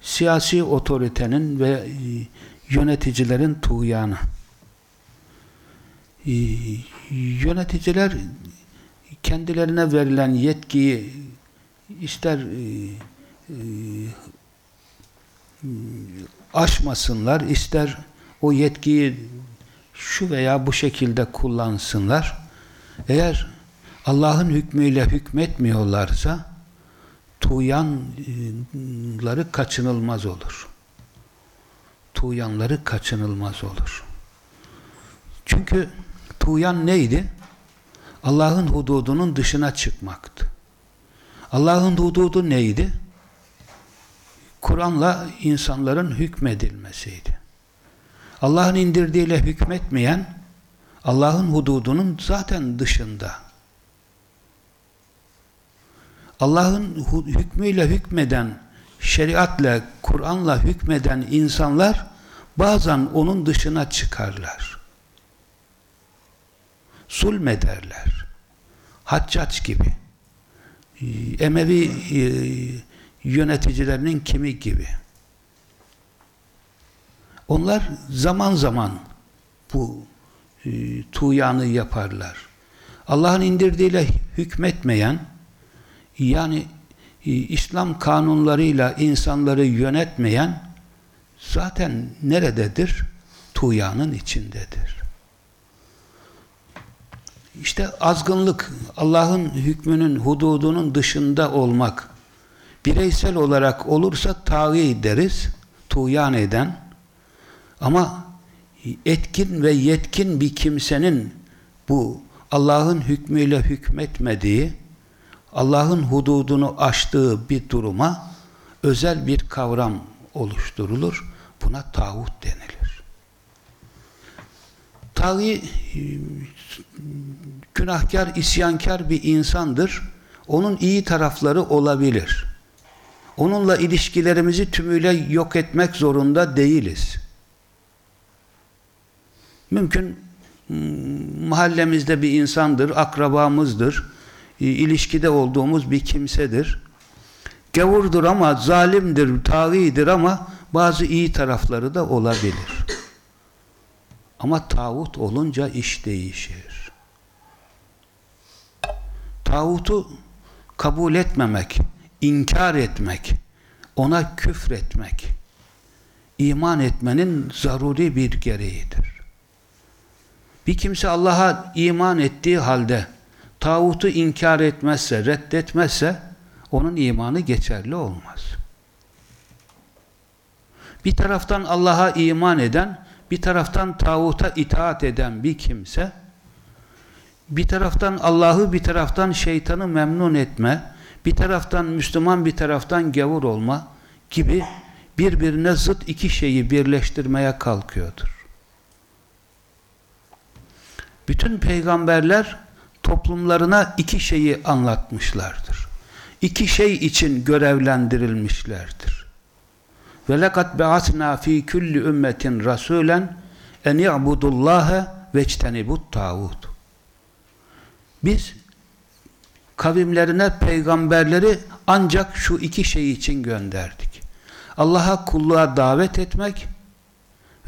Siyasi otoritenin ve e, yöneticilerin tuğyanı. E, yöneticiler kendilerine verilen yetkiyi ister e, aşmasınlar, ister o yetkiyi şu veya bu şekilde kullansınlar. Eğer Allah'ın hükmüyle hükmetmiyorlarsa tuğyanları kaçınılmaz olur. Tuğyanları kaçınılmaz olur. Çünkü tuğyan neydi? Allah'ın hududunun dışına çıkmaktı. Allah'ın hududu neydi? Kur'an'la insanların hükmedilmesiydi. Allah'ın indirdiğiyle hükmetmeyen Allah'ın hududunun zaten dışında. Allah'ın hükmüyle hükmeden, şeriatla, Kur'an'la hükmeden insanlar bazen onun dışına çıkarlar. Zulmederler. Haccaç gibi. Emevi yöneticilerinin kimi gibi. Onlar zaman zaman bu e, tuğyanı yaparlar. Allah'ın indirdiğiyle hükmetmeyen, yani e, İslam kanunlarıyla insanları yönetmeyen zaten nerededir? Tuğyanın içindedir. İşte azgınlık, Allah'ın hükmünün, hududunun dışında olmak, bireysel olarak olursa taği deriz, tuğyan eden, ama etkin ve yetkin bir kimsenin bu Allah'ın hükmüyle hükmetmediği, Allah'ın hududunu aştığı bir duruma özel bir kavram oluşturulur. Buna tağut denilir. Taği günahkar, isyankar bir insandır. Onun iyi tarafları olabilir. Onunla ilişkilerimizi tümüyle yok etmek zorunda değiliz. Mümkün mahallemizde bir insandır, akrabamızdır, ilişkide olduğumuz bir kimsedir. Gavurdur ama zalimdir, tağidir ama bazı iyi tarafları da olabilir. Ama tağut olunca iş değişir. Tağutu kabul etmemek, inkar etmek, ona küfretmek, iman etmenin zaruri bir gereğidir. Bir kimse Allah'a iman ettiği halde tağutu inkar etmezse, reddetmezse onun imanı geçerli olmaz. Bir taraftan Allah'a iman eden, bir taraftan tağuta itaat eden bir kimse, bir taraftan Allah'ı, bir taraftan şeytanı memnun etme, bir taraftan Müslüman, bir taraftan gavur olma gibi birbirine zıt iki şeyi birleştirmeye kalkıyordur. Bütün peygamberler toplumlarına iki şeyi anlatmışlardır. İki şey için görevlendirilmişlerdir. Ve lekad be'atna fi kulli ümmetin rasulen en ya'budullaha ve ectenibut tağut. Biz kavimlerine peygamberleri ancak şu iki şey için gönderdik. Allah'a kulluğa davet etmek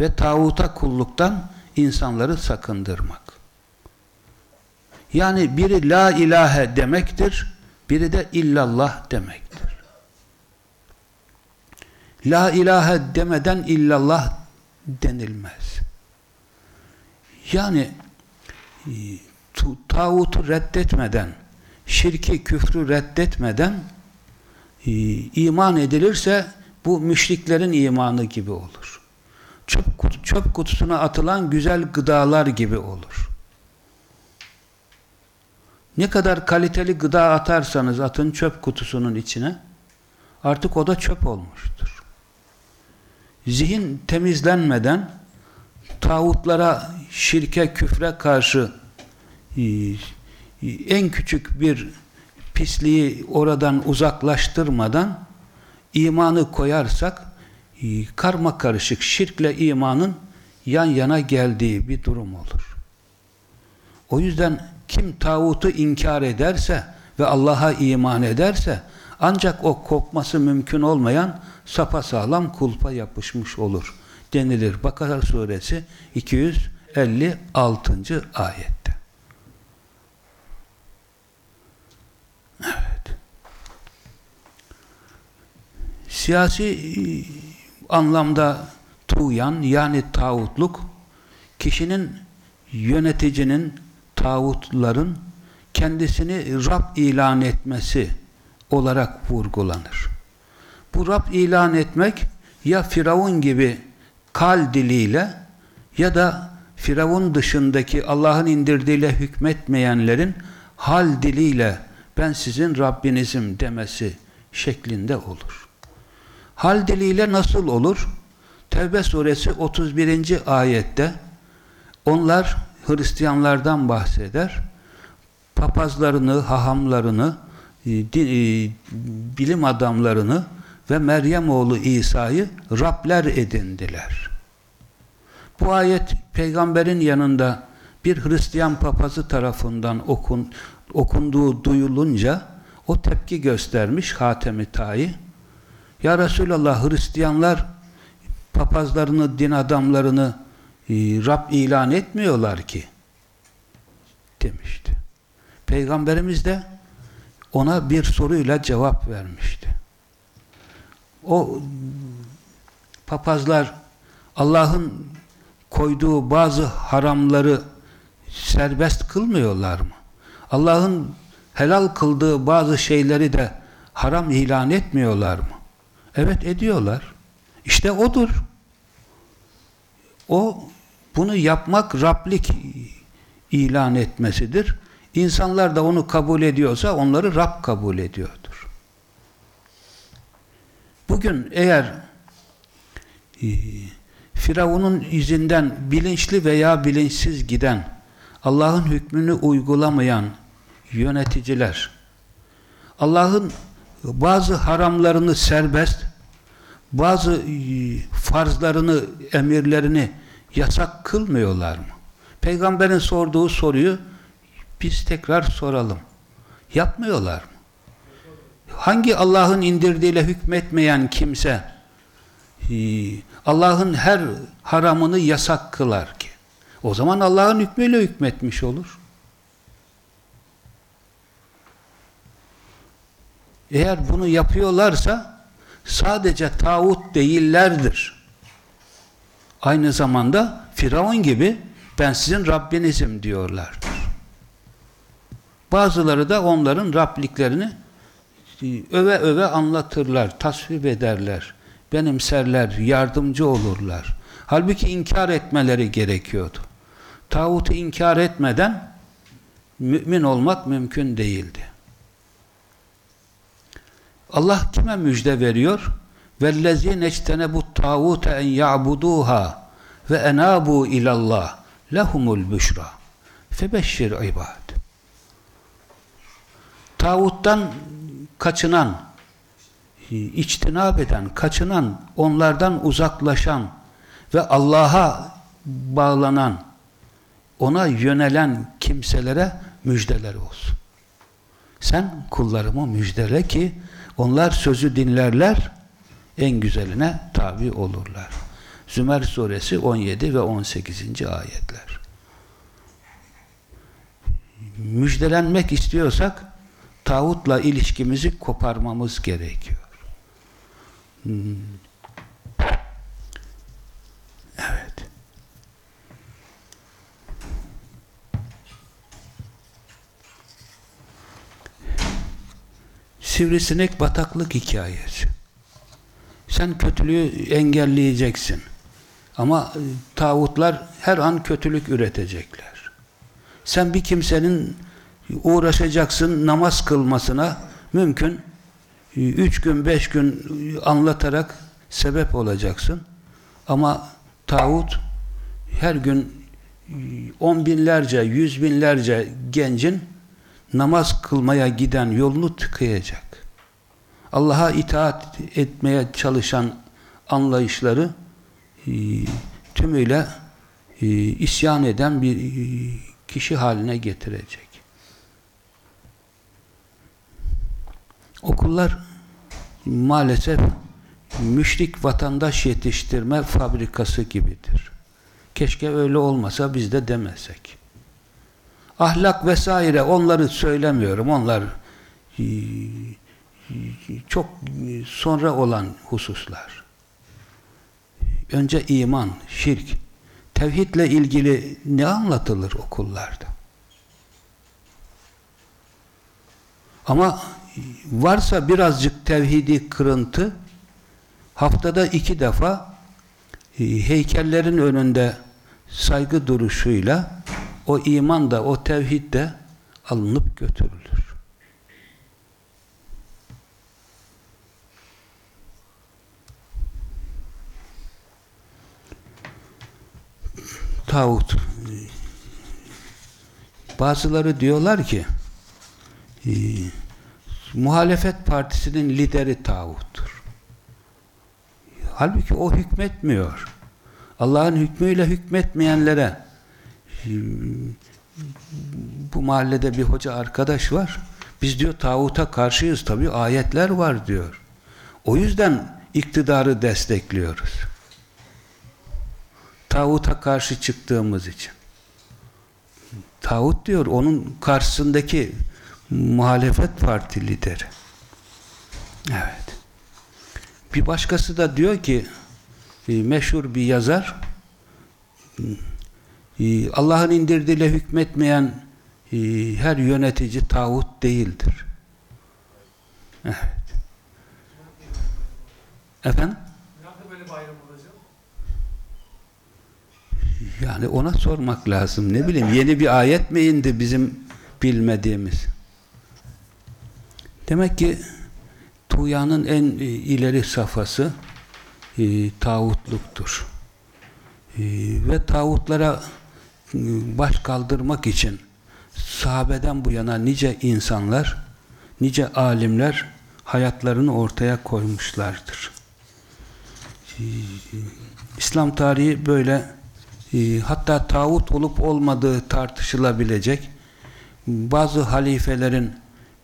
ve tağuta kulluktan insanları sakındırmak. Yani biri la ilahe demektir, biri de illallah demektir. La ilahe demeden illallah denilmez. Yani e, tağutu reddetmeden, şirki, küfrü reddetmeden e, iman edilirse bu müşriklerin imanı gibi olur. Çöp, çöp kutusuna atılan güzel gıdalar gibi olur. Ne kadar kaliteli gıda atarsanız atın çöp kutusunun içine artık o da çöp olmuştur. Zihin temizlenmeden tağutlara, şirke, küfre karşı e, en küçük bir pisliği oradan uzaklaştırmadan imanı koyarsak e, karma karışık şirkle imanın yan yana geldiği bir durum olur. O yüzden kim tağutu inkar ederse ve Allah'a iman ederse ancak o kopması mümkün olmayan sapasağlam kulpa yapışmış olur denilir. Bakara suresi 256. ayette. Siyasi e, anlamda tuğyan yani tağutluk kişinin yöneticinin tağutların kendisini Rab ilan etmesi olarak vurgulanır. Bu Rab ilan etmek ya Firavun gibi kal diliyle ya da Firavun dışındaki Allah'ın indirdiğiyle hükmetmeyenlerin hal diliyle ben sizin Rabbinizim demesi şeklinde olur. Hal diliyle nasıl olur? Tevbe suresi 31. ayette onlar Hristiyanlardan bahseder. Papazlarını, hahamlarını, e, e, bilim adamlarını ve Meryem oğlu İsa'yı Rabler edindiler. Bu ayet peygamberin yanında bir Hristiyan papazı tarafından okun, okunduğu duyulunca o tepki göstermiş Hatem-i Ta'i. Ya Resulallah Hristiyanlar papazlarını, din adamlarını e, Rab ilan etmiyorlar ki demişti. Peygamberimiz de ona bir soruyla cevap vermişti. O papazlar Allah'ın koyduğu bazı haramları serbest kılmıyorlar mı? Allah'ın helal kıldığı bazı şeyleri de haram ilan etmiyorlar mı? Evet ediyorlar. İşte odur. O bunu yapmak Rablik ilan etmesidir. İnsanlar da onu kabul ediyorsa onları Rab kabul ediyordur. Bugün eğer e, Firavun'un izinden bilinçli veya bilinçsiz giden, Allah'ın hükmünü uygulamayan yöneticiler, Allah'ın bazı haramlarını serbest, bazı e, farzlarını, emirlerini yasak kılmıyorlar mı? Peygamberin sorduğu soruyu biz tekrar soralım. Yapmıyorlar mı? Hangi Allah'ın indirdiğiyle hükmetmeyen kimse e, Allah'ın her haramını yasak kılar ki? O zaman Allah'ın hükmüyle hükmetmiş olur. Eğer bunu yapıyorlarsa sadece tağut değillerdir. Aynı zamanda Firavun gibi ben sizin Rabbinizim diyorlardır. Bazıları da onların Rabliklerini öve öve anlatırlar, tasvip ederler, benimserler, yardımcı olurlar. Halbuki inkar etmeleri gerekiyordu. Tağutu inkar etmeden mümin olmak mümkün değildi. Allah kime müjde veriyor? وَالَّذ۪ينَ اجْتَنَبُوا الطَّاغُوتَ اَنْ يَعْبُدُوهَا وَاَنَابُوا اِلَى اللّٰهِ لَهُمُ الْبُشْرَى فَبَشِّرْ عِبَادِ Tağuttan kaçınan, içtinab eden, kaçınan, onlardan uzaklaşan ve Allah'a bağlanan, ona yönelen kimselere müjdeler olsun. Sen kullarımı müjdele ki onlar sözü dinlerler, en güzeline tabi olurlar. Zümer suresi 17 ve 18. ayetler. Müjdelenmek istiyorsak tağutla ilişkimizi koparmamız gerekiyor. Hmm. Evet. Sivrisinek bataklık hikayesi. Sen kötülüğü engelleyeceksin. Ama e, tağutlar her an kötülük üretecekler. Sen bir kimsenin uğraşacaksın namaz kılmasına mümkün e, üç gün beş gün anlatarak sebep olacaksın. Ama tağut her gün e, on binlerce, yüz binlerce gencin namaz kılmaya giden yolunu tıkayacak. Allah'a itaat etmeye çalışan anlayışları e, tümüyle e, isyan eden bir e, kişi haline getirecek. Okullar maalesef müşrik vatandaş yetiştirme fabrikası gibidir. Keşke öyle olmasa biz de demesek. Ahlak vesaire onları söylemiyorum. Onlar e, çok sonra olan hususlar. Önce iman, şirk, tevhidle ilgili ne anlatılır okullarda? Ama varsa birazcık tevhidi kırıntı haftada iki defa e, heykellerin önünde saygı duruşuyla o iman da o tevhid de alınıp götürülür. Tağut bazıları diyorlar ki e, muhalefet partisinin lideri tağuttur. Halbuki o hükmetmiyor. Allah'ın hükmüyle hükmetmeyenlere bu mahallede bir hoca arkadaş var. Biz diyor tağuta karşıyız tabi ayetler var diyor. O yüzden iktidarı destekliyoruz. Tağuta karşı çıktığımız için. Tağut diyor onun karşısındaki muhalefet parti lideri. Evet. Bir başkası da diyor ki meşhur bir yazar ee, Allah'ın indirdiğiyle hükmetmeyen e, her yönetici tağut değildir. Evet. Efendim? Yani ona sormak lazım. Ne bileyim yeni bir ayet mi indi bizim bilmediğimiz. Demek ki tuğyanın en e, ileri safhası e, tağutluktur. E, ve tağutlara e, baş kaldırmak için sahabeden bu yana nice insanlar, nice alimler hayatlarını ortaya koymuşlardır. E, İslam tarihi böyle e, hatta tağut olup olmadığı tartışılabilecek bazı halifelerin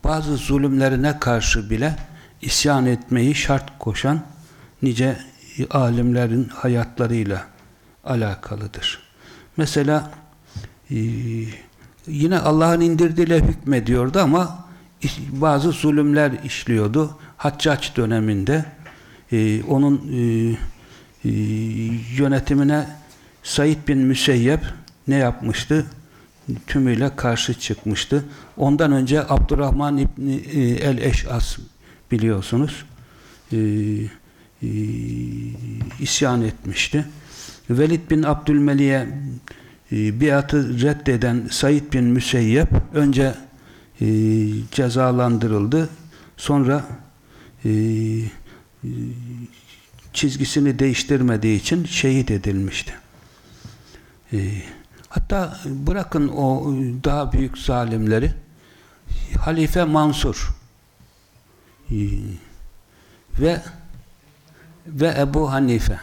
bazı zulümlerine karşı bile isyan etmeyi şart koşan nice alimlerin hayatlarıyla alakalıdır. Mesela e, yine Allah'ın indirdiğiyle hükmediyordu ama bazı zulümler işliyordu. Haccaç döneminde e, onun e, yönetimine Said bin Müseyyep ne yapmıştı? Tümüyle karşı çıkmıştı. Ondan önce Abdurrahman İbni el-Eş'as biliyorsunuz isyan etmişti. Velid bin Abdülmelik'e e, biatı reddeden Said bin Müseyyep önce e, cezalandırıldı. Sonra e, e, çizgisini değiştirmediği için şehit edilmişti. E, hatta bırakın o daha büyük zalimleri Halife Mansur e, ve ve Ebu Hanife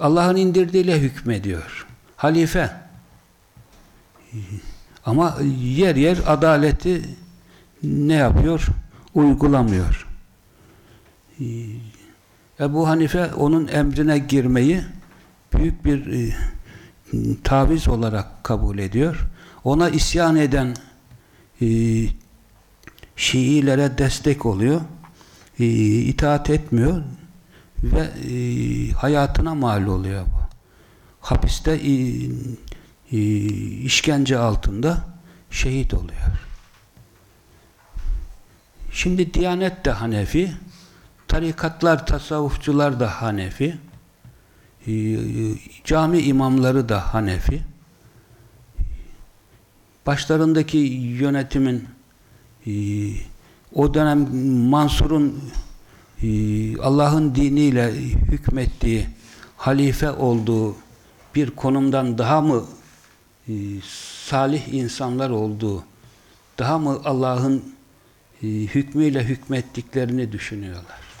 Allah'ın indirdiğiyle hükmediyor. Halife ama yer yer adaleti ne yapıyor? Uygulamıyor. Ebu Hanife onun emrine girmeyi büyük bir taviz olarak kabul ediyor. Ona isyan eden e, Şiilere destek oluyor. E, itaat etmiyor ve e, hayatına mal oluyor bu. Hapiste e, e, işkence altında şehit oluyor. Şimdi Diyanet de Hanefi, tarikatlar, tasavvufçular da Hanefi, cami imamları da Hanefi, başlarındaki yönetimin e, o dönem Mansur'un ee, Allah'ın diniyle hükmettiği, halife olduğu bir konumdan daha mı salih insanlar olduğu, daha mı Allah'ın hükmüyle hükmettiklerini düşünüyorlar.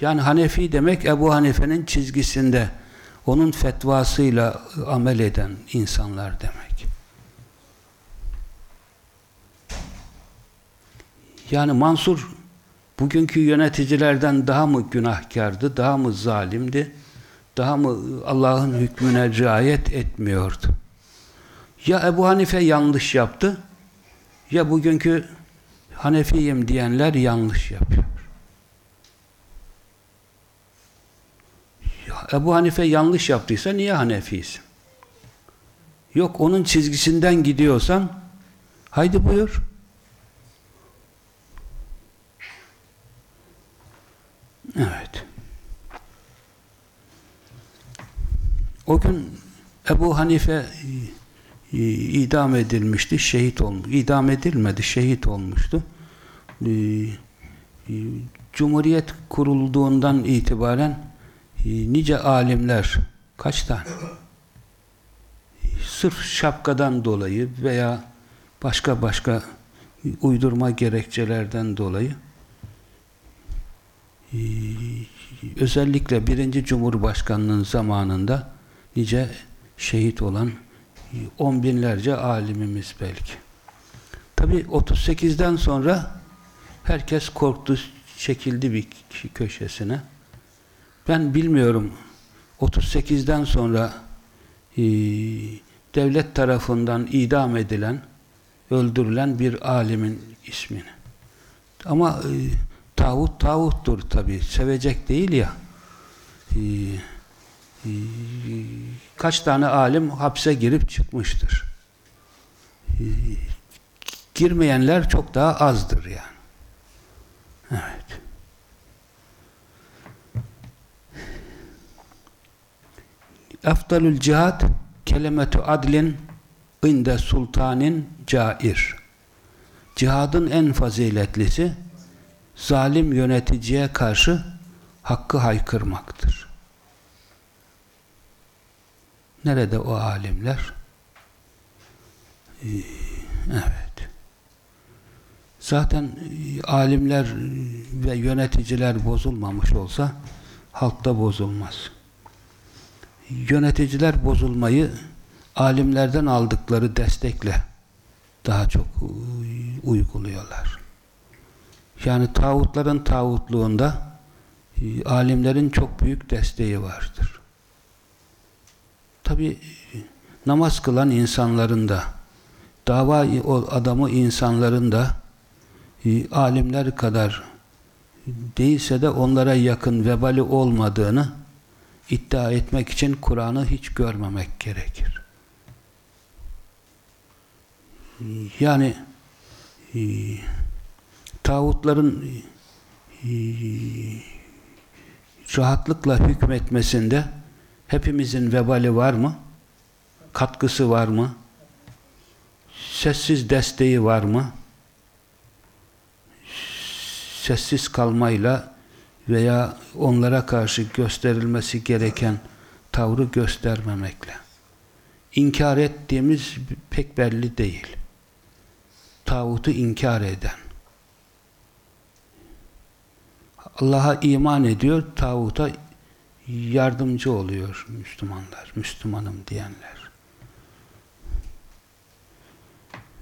Yani Hanefi demek Ebu Hanife'nin çizgisinde onun fetvasıyla amel eden insanlar demek. Yani Mansur bugünkü yöneticilerden daha mı günahkardı, daha mı zalimdi, daha mı Allah'ın hükmüne riayet etmiyordu? Ya Ebu Hanife yanlış yaptı, ya bugünkü Hanefiyim diyenler yanlış yapıyor. Ebu Hanife yanlış yaptıysa niye Hanefiyiz? Yok onun çizgisinden gidiyorsan haydi buyur. Evet. O gün Ebu Hanife e, idam edilmişti, şehit olmuş. İdam edilmedi, şehit olmuştu. E, e, Cumhuriyet kurulduğundan itibaren nice alimler, kaç tane? Sırf şapkadan dolayı veya başka başka uydurma gerekçelerden dolayı ee, özellikle birinci Cumhurbaşkanlığının zamanında nice şehit olan on binlerce alimimiz belki. Tabi 38'den sonra herkes korktu, çekildi bir köşesine. Ben bilmiyorum 38'den sonra e, devlet tarafından idam edilen, öldürülen bir alimin ismini. Ama e, Tağut tağuttur tabi. Sevecek değil ya. Ee, e, kaç tane alim hapse girip çıkmıştır. Ee, girmeyenler çok daha azdır yani. Evet. Efdalül cihad kelimetu adlin inde sultanin cair. Cihadın en faziletlisi zalim yöneticiye karşı hakkı haykırmaktır. Nerede o alimler? Ee, Evet. Zaten e, alimler ve yöneticiler bozulmamış olsa halkta bozulmaz. Yöneticiler bozulmayı alimlerden aldıkları destekle daha çok e, uyguluyorlar. Yani tağutların tağutluğunda e, alimlerin çok büyük desteği vardır. Tabi namaz kılan insanların da dava adamı insanların da e, alimler kadar değilse de onlara yakın vebali olmadığını iddia etmek için Kur'an'ı hiç görmemek gerekir. Yani e, tağutların e, rahatlıkla hükmetmesinde hepimizin vebali var mı? Katkısı var mı? Sessiz desteği var mı? Sessiz kalmayla veya onlara karşı gösterilmesi gereken tavrı göstermemekle. İnkar ettiğimiz pek belli değil. Tağutu inkar eden. Allah'a iman ediyor, tağuta yardımcı oluyor Müslümanlar, Müslümanım diyenler.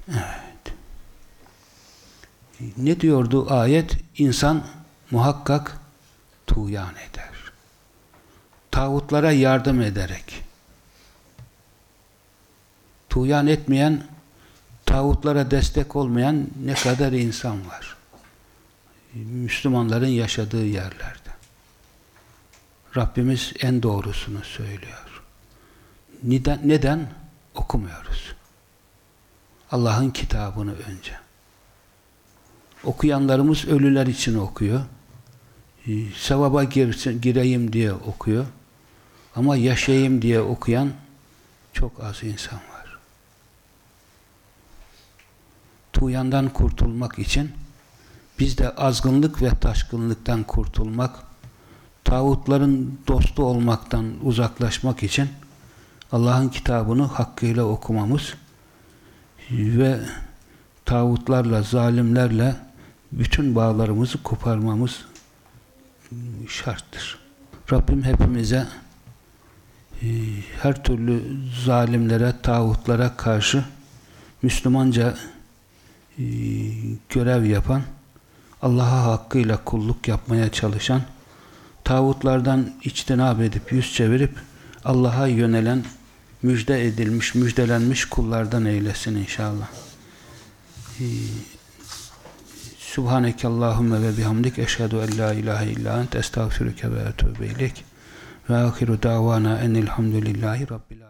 Evet. Ne diyordu ayet? İnsan muhakkak tuğyan eder. Tağutlara yardım ederek. Tuğyan etmeyen, tağutlara destek olmayan ne kadar insan var. Müslümanların yaşadığı yerlerde. Rabbimiz en doğrusunu söylüyor. Neden? Neden? Okumuyoruz. Allah'ın kitabını önce. Okuyanlarımız ölüler için okuyor. Sevaba girsin, gireyim diye okuyor. Ama yaşayayım diye okuyan çok az insan var. Tuğyandan kurtulmak için biz de azgınlık ve taşkınlıktan kurtulmak, tağutların dostu olmaktan uzaklaşmak için Allah'ın kitabını hakkıyla okumamız ve tağutlarla, zalimlerle bütün bağlarımızı koparmamız şarttır. Rabbim hepimize e, her türlü zalimlere, tağutlara karşı Müslümanca e, görev yapan, Allah'a hakkıyla kulluk yapmaya çalışan, tağutlardan içtinab edip, yüz çevirip Allah'a yönelen, müjde edilmiş, müjdelenmiş kullardan eylesin inşallah. Subhaneke Allahümme ve bihamdik eşhedü en la ilahe illa ent estağfiruke ve etûbü ileyk. Ve ahiru davana enilhamdülillahi rabbil